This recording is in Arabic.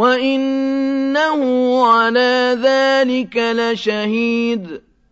وَإِنَّهُ عَلَىٰ ذَٰلِكَ لَشَهِيدٌ